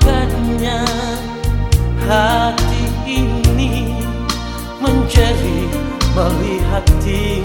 کنیا ہاتھی منچری بہ ہاتھی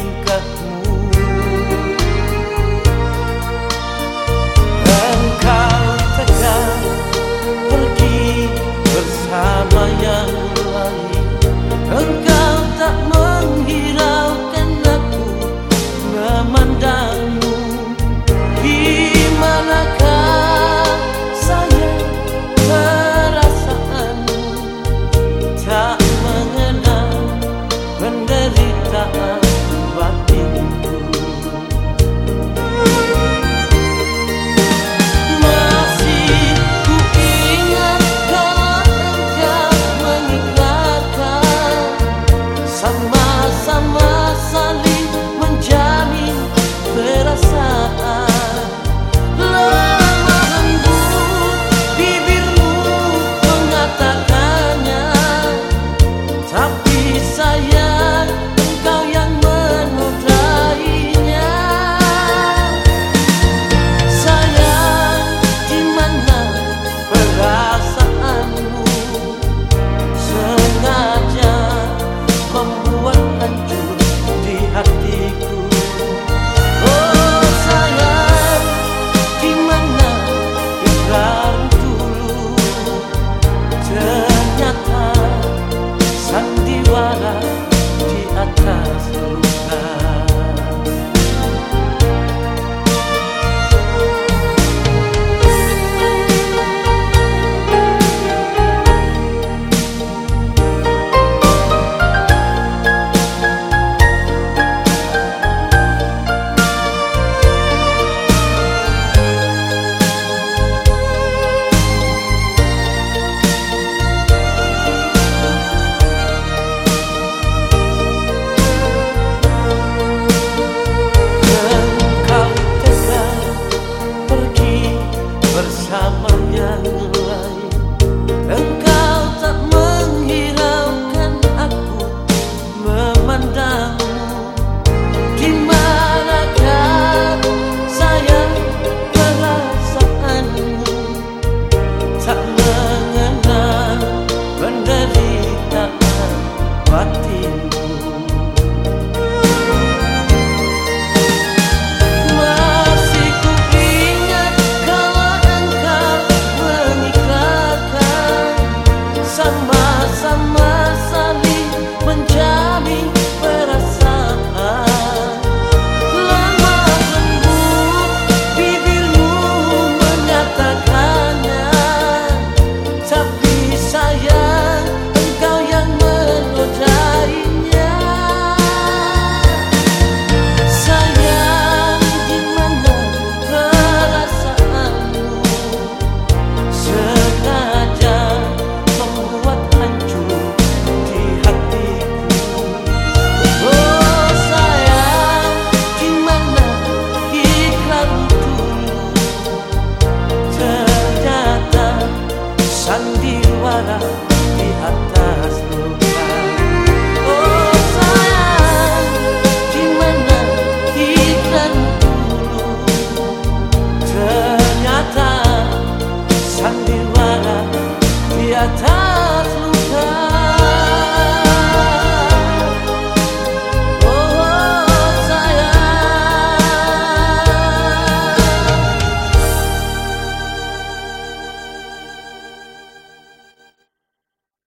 Di atas lu